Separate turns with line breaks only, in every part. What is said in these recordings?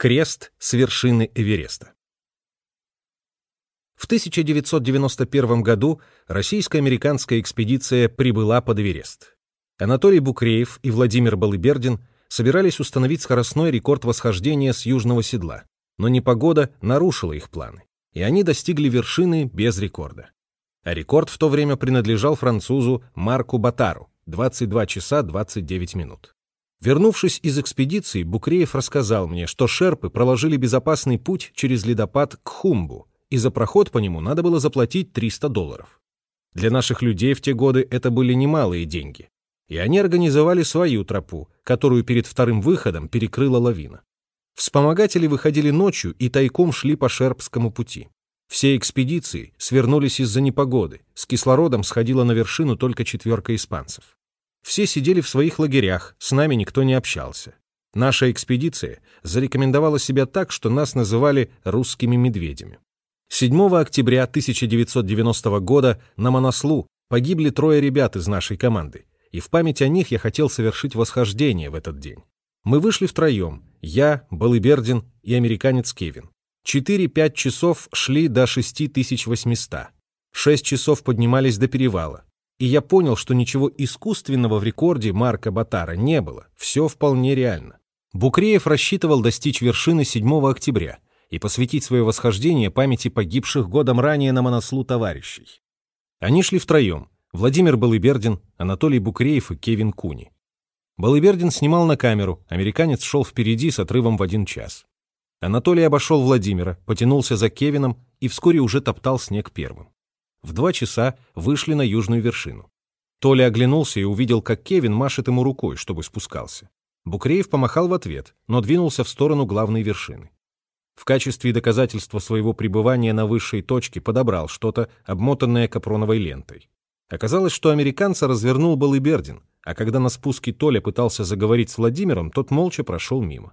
Крест с вершины Эвереста. В 1991 году российско-американская экспедиция прибыла под Эверест. Анатолий Букреев и Владимир Балыбердин собирались установить скоростной рекорд восхождения с южного седла, но непогода нарушила их планы, и они достигли вершины без рекорда. А рекорд в то время принадлежал французу Марку Батару — 22 часа 29 минут. Вернувшись из экспедиции, Букреев рассказал мне, что шерпы проложили безопасный путь через ледопад к Хумбу, и за проход по нему надо было заплатить 300 долларов. Для наших людей в те годы это были немалые деньги. И они организовали свою тропу, которую перед вторым выходом перекрыла лавина. Вспомогатели выходили ночью и тайком шли по Шерпскому пути. Все экспедиции свернулись из-за непогоды, с кислородом сходила на вершину только четверка испанцев. Все сидели в своих лагерях, с нами никто не общался. Наша экспедиция зарекомендовала себя так, что нас называли «русскими медведями». 7 октября 1990 года на Монослу погибли трое ребят из нашей команды, и в память о них я хотел совершить восхождение в этот день. Мы вышли втроем, я, Балыбердин и американец Кевин. 4-5 часов шли до 6800. 6 часов поднимались до перевала. И я понял, что ничего искусственного в рекорде Марка Батара не было, все вполне реально. Букреев рассчитывал достичь вершины 7 октября и посвятить свое восхождение памяти погибших годом ранее на Монослу товарищей. Они шли втроем, Владимир Балыбердин, Анатолий Букреев и Кевин Куни. Балыбердин снимал на камеру, американец шел впереди с отрывом в один час. Анатолий обошел Владимира, потянулся за Кевином и вскоре уже топтал снег первым. В два часа вышли на южную вершину. Толя оглянулся и увидел, как Кевин машет ему рукой, чтобы спускался. Букреев помахал в ответ, но двинулся в сторону главной вершины. В качестве доказательства своего пребывания на высшей точке подобрал что-то, обмотанное капроновой лентой. Оказалось, что американца развернул Балыбердин, а когда на спуске Толя пытался заговорить с Владимиром, тот молча прошел мимо.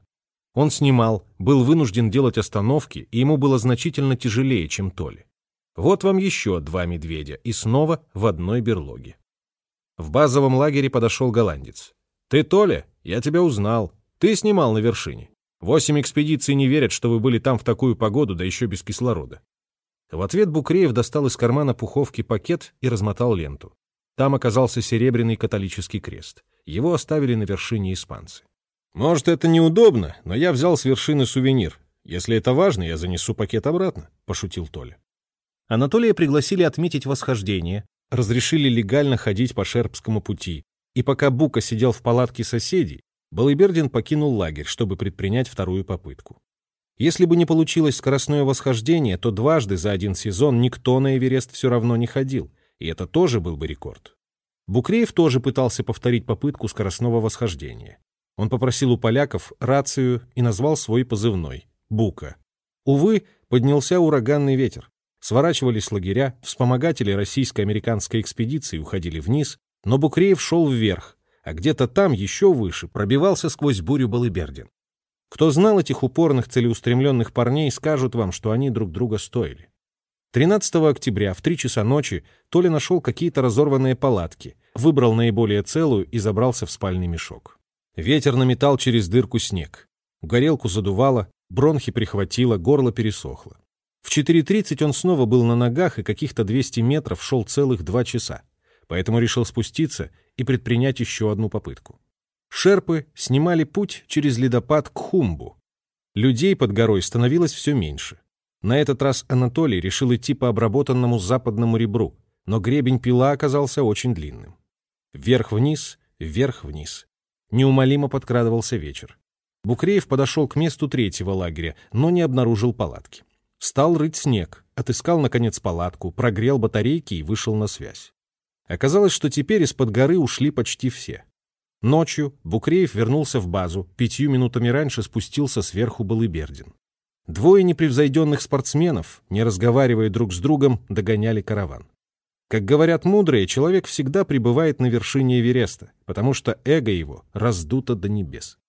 Он снимал, был вынужден делать остановки, и ему было значительно тяжелее, чем Толе. Вот вам еще два медведя, и снова в одной берлоге. В базовом лагере подошел голландец. «Ты, Толя? Я тебя узнал. Ты снимал на вершине. Восемь экспедиций не верят, что вы были там в такую погоду, да еще без кислорода». В ответ Букреев достал из кармана пуховки пакет и размотал ленту. Там оказался серебряный католический крест. Его оставили на вершине испанцы. «Может, это неудобно, но я взял с вершины сувенир. Если это важно, я занесу пакет обратно», — пошутил Толя. Анатолия пригласили отметить восхождение, разрешили легально ходить по Шерпскому пути, и пока Бука сидел в палатке соседей, Балыбердин покинул лагерь, чтобы предпринять вторую попытку. Если бы не получилось скоростное восхождение, то дважды за один сезон никто на Эверест все равно не ходил, и это тоже был бы рекорд. Букреев тоже пытался повторить попытку скоростного восхождения. Он попросил у поляков рацию и назвал свой позывной — Бука. Увы, поднялся ураганный ветер. Сворачивались лагеря, вспомогатели российско-американской экспедиции уходили вниз, но Букреев шел вверх, а где-то там, еще выше, пробивался сквозь бурю Балыбердин. Кто знал этих упорных целеустремленных парней, скажут вам, что они друг друга стоили. 13 октября в 3 часа ночи Толя нашел какие-то разорванные палатки, выбрал наиболее целую и забрался в спальный мешок. Ветер наметал через дырку снег. Горелку задувало, бронхи прихватило, горло пересохло. В 4.30 он снова был на ногах и каких-то 200 метров шел целых два часа, поэтому решил спуститься и предпринять еще одну попытку. Шерпы снимали путь через ледопад к Хумбу. Людей под горой становилось все меньше. На этот раз Анатолий решил идти по обработанному западному ребру, но гребень пила оказался очень длинным. Вверх-вниз, вверх-вниз. Неумолимо подкрадывался вечер. Букреев подошел к месту третьего лагеря, но не обнаружил палатки. Стал рыть снег, отыскал, наконец, палатку, прогрел батарейки и вышел на связь. Оказалось, что теперь из-под горы ушли почти все. Ночью Букреев вернулся в базу, пятью минутами раньше спустился сверху Балыбердин. Двое непревзойденных спортсменов, не разговаривая друг с другом, догоняли караван. Как говорят мудрые, человек всегда пребывает на вершине Эвереста, потому что эго его раздуто до небес.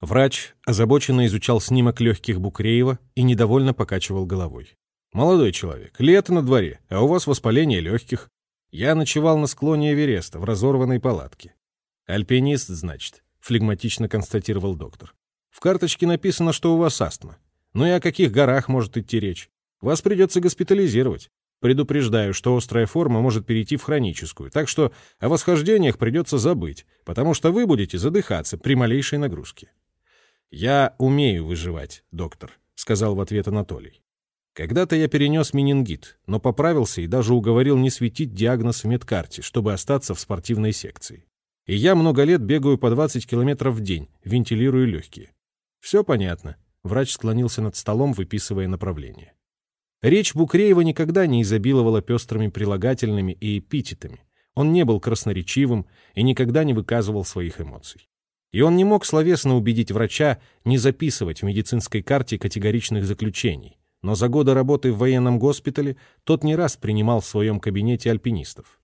Врач озабоченно изучал снимок легких Букреева и недовольно покачивал головой. «Молодой человек, лето на дворе, а у вас воспаление легких. Я ночевал на склоне Эвереста в разорванной палатке». «Альпинист, значит», — флегматично констатировал доктор. В карточке написано, что у вас астма. Ну и о каких горах может идти речь? Вас придется госпитализировать. Предупреждаю, что острая форма может перейти в хроническую, так что о восхождениях придется забыть, потому что вы будете задыхаться при малейшей нагрузке. «Я умею выживать, доктор», — сказал в ответ Анатолий. «Когда-то я перенес менингит, но поправился и даже уговорил не светить диагноз в медкарте, чтобы остаться в спортивной секции. И я много лет бегаю по 20 километров в день, вентилирую легкие. Все понятно». Врач склонился над столом, выписывая направление. Речь Букреева никогда не изобиловала пестрыми прилагательными и эпитетами. Он не был красноречивым и никогда не выказывал своих эмоций. И он не мог словесно убедить врача не записывать в медицинской карте категоричных заключений. Но за годы работы в военном госпитале тот не раз принимал в своем кабинете альпинистов.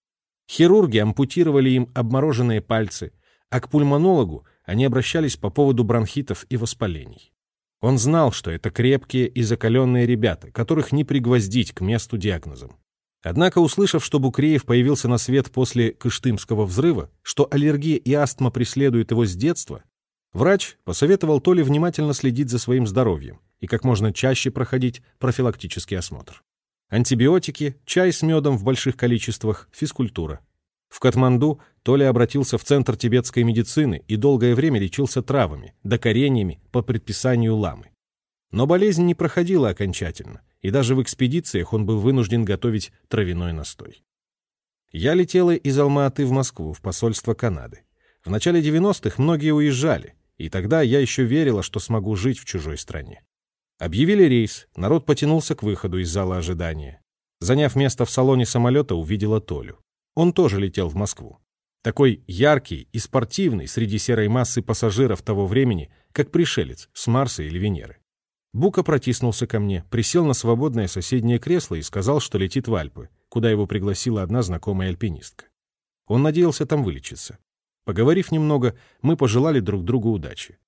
Хирурги ампутировали им обмороженные пальцы, а к пульмонологу они обращались по поводу бронхитов и воспалений. Он знал, что это крепкие и закаленные ребята, которых не пригвоздить к месту диагнозом. Однако, услышав, что Букреев появился на свет после Кыштымского взрыва, что аллергия и астма преследуют его с детства, врач посоветовал Толе внимательно следить за своим здоровьем и как можно чаще проходить профилактический осмотр. Антибиотики, чай с медом в больших количествах, физкультура. В Катманду Толя обратился в Центр тибетской медицины и долгое время лечился травами, докорениями по предписанию ламы. Но болезнь не проходила окончательно, и даже в экспедициях он был вынужден готовить травяной настой. Я летела из Алма-Аты в Москву, в посольство Канады. В начале 90-х многие уезжали, и тогда я еще верила, что смогу жить в чужой стране. Объявили рейс, народ потянулся к выходу из зала ожидания. Заняв место в салоне самолета, увидела Толю. Он тоже летел в Москву. Такой яркий и спортивный среди серой массы пассажиров того времени, как пришелец с Марса или Венеры. Бука протиснулся ко мне, присел на свободное соседнее кресло и сказал, что летит в Альпы, куда его пригласила одна знакомая альпинистка. Он надеялся там вылечиться. Поговорив немного, мы пожелали друг другу удачи.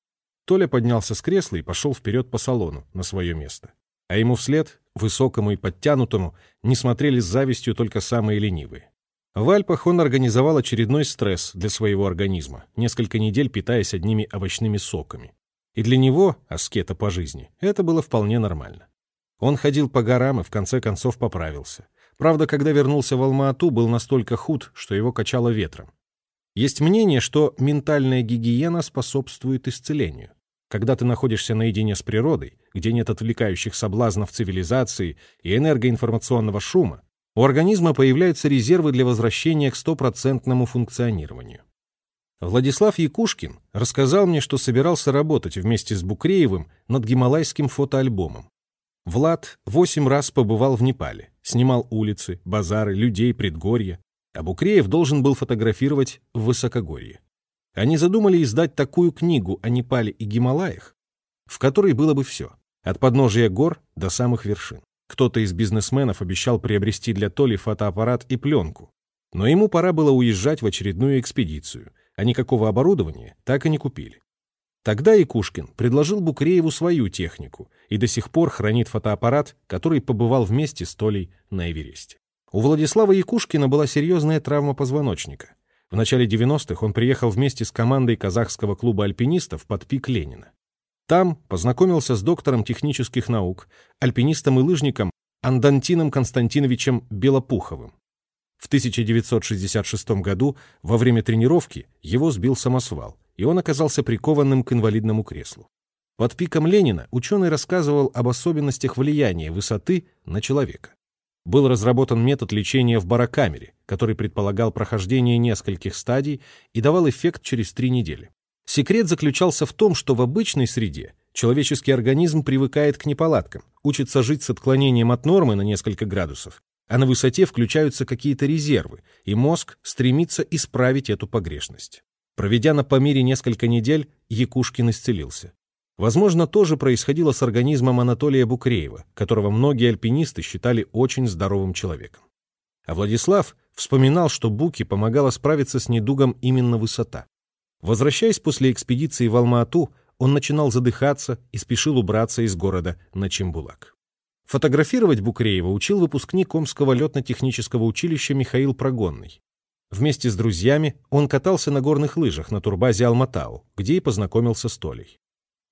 Толя поднялся с кресла и пошел вперед по салону, на свое место. А ему вслед, высокому и подтянутому, не смотрели с завистью только самые ленивые. В Альпах он организовал очередной стресс для своего организма, несколько недель питаясь одними овощными соками. И для него, аскета по жизни, это было вполне нормально. Он ходил по горам и в конце концов поправился. Правда, когда вернулся в Алма-Ату, был настолько худ, что его качало ветром. Есть мнение, что ментальная гигиена способствует исцелению. Когда ты находишься наедине с природой, где нет отвлекающих соблазнов цивилизации и энергоинформационного шума, у организма появляются резервы для возвращения к стопроцентному функционированию. Владислав Якушкин рассказал мне, что собирался работать вместе с Букреевым над гималайским фотоальбомом. Влад восемь раз побывал в Непале, снимал улицы, базары, людей, предгорья, а Букреев должен был фотографировать в высокогорье. Они задумали издать такую книгу о Непале и Гималаях, в которой было бы все, от подножия гор до самых вершин. Кто-то из бизнесменов обещал приобрести для Толи фотоаппарат и пленку. Но ему пора было уезжать в очередную экспедицию, а никакого оборудования так и не купили. Тогда Якушкин предложил Букрееву свою технику и до сих пор хранит фотоаппарат, который побывал вместе с Толей на Эвересте. У Владислава Якушкина была серьезная травма позвоночника. В начале 90-х он приехал вместе с командой казахского клуба альпинистов под пик Ленина. Там познакомился с доктором технических наук, альпинистом и лыжником Андантином Константиновичем Белопуховым. В 1966 году во время тренировки его сбил самосвал, и он оказался прикованным к инвалидному креслу. Под пиком Ленина ученый рассказывал об особенностях влияния высоты на человека. Был разработан метод лечения в барокамере, который предполагал прохождение нескольких стадий и давал эффект через три недели. Секрет заключался в том, что в обычной среде человеческий организм привыкает к неполадкам, учится жить с отклонением от нормы на несколько градусов, а на высоте включаются какие-то резервы, и мозг стремится исправить эту погрешность. Проведя на Памире несколько недель, Якушкин исцелился. Возможно, то же происходило с организмом Анатолия Букреева, которого многие альпинисты считали очень здоровым человеком. А Владислав вспоминал, что Буке помогала справиться с недугом именно высота. Возвращаясь после экспедиции в Алма-Ату, он начинал задыхаться и спешил убраться из города на Чембулак. Фотографировать Букреева учил выпускник Омского летно-технического училища Михаил Прогонный. Вместе с друзьями он катался на горных лыжах на турбазе Алматау, где и познакомился с Толей.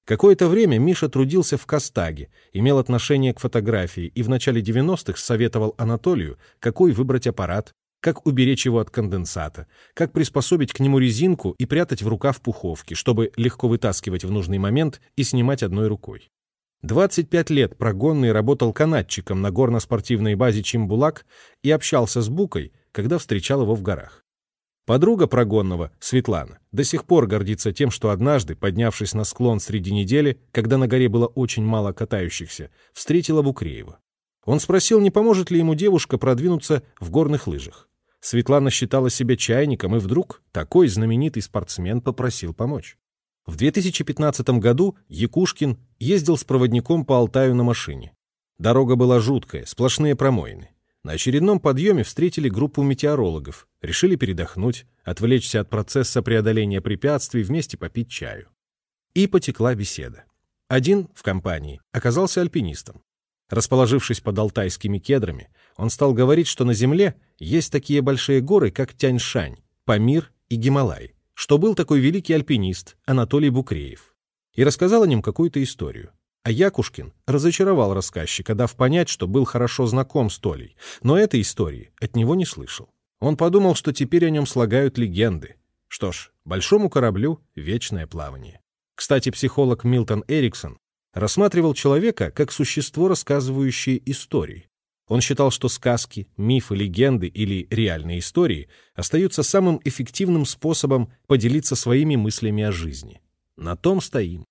Какое-то время Миша трудился в Костаге, имел отношение к фотографии и в начале 90-х советовал Анатолию, какой выбрать аппарат, как уберечь его от конденсата, как приспособить к нему резинку и прятать в рукав пуховки, чтобы легко вытаскивать в нужный момент и снимать одной рукой. 25 лет прогонный работал канатчиком на горно-спортивной базе Чимбулак и общался с Букой, когда встречал его в горах. Подруга прогонного, Светлана, до сих пор гордится тем, что однажды, поднявшись на склон среди недели, когда на горе было очень мало катающихся, встретила Букреева. Он спросил, не поможет ли ему девушка продвинуться в горных лыжах. Светлана считала себя чайником, и вдруг такой знаменитый спортсмен попросил помочь. В 2015 году Якушкин ездил с проводником по Алтаю на машине. Дорога была жуткая, сплошные промоины. На очередном подъеме встретили группу метеорологов, решили передохнуть, отвлечься от процесса преодоления препятствий, вместе попить чаю. И потекла беседа. Один в компании оказался альпинистом. Расположившись под алтайскими кедрами, он стал говорить, что на Земле есть такие большие горы, как Тяньшань, Памир и Гималай, что был такой великий альпинист Анатолий Букреев. И рассказал о нем какую-то историю. А Якушкин разочаровал рассказчика, дав понять, что был хорошо знаком с Толей, но этой истории от него не слышал. Он подумал, что теперь о нем слагают легенды. Что ж, большому кораблю — вечное плавание. Кстати, психолог Милтон Эриксон рассматривал человека как существо, рассказывающее истории. Он считал, что сказки, мифы, легенды или реальные истории остаются самым эффективным способом поделиться своими мыслями о жизни. На том стоим.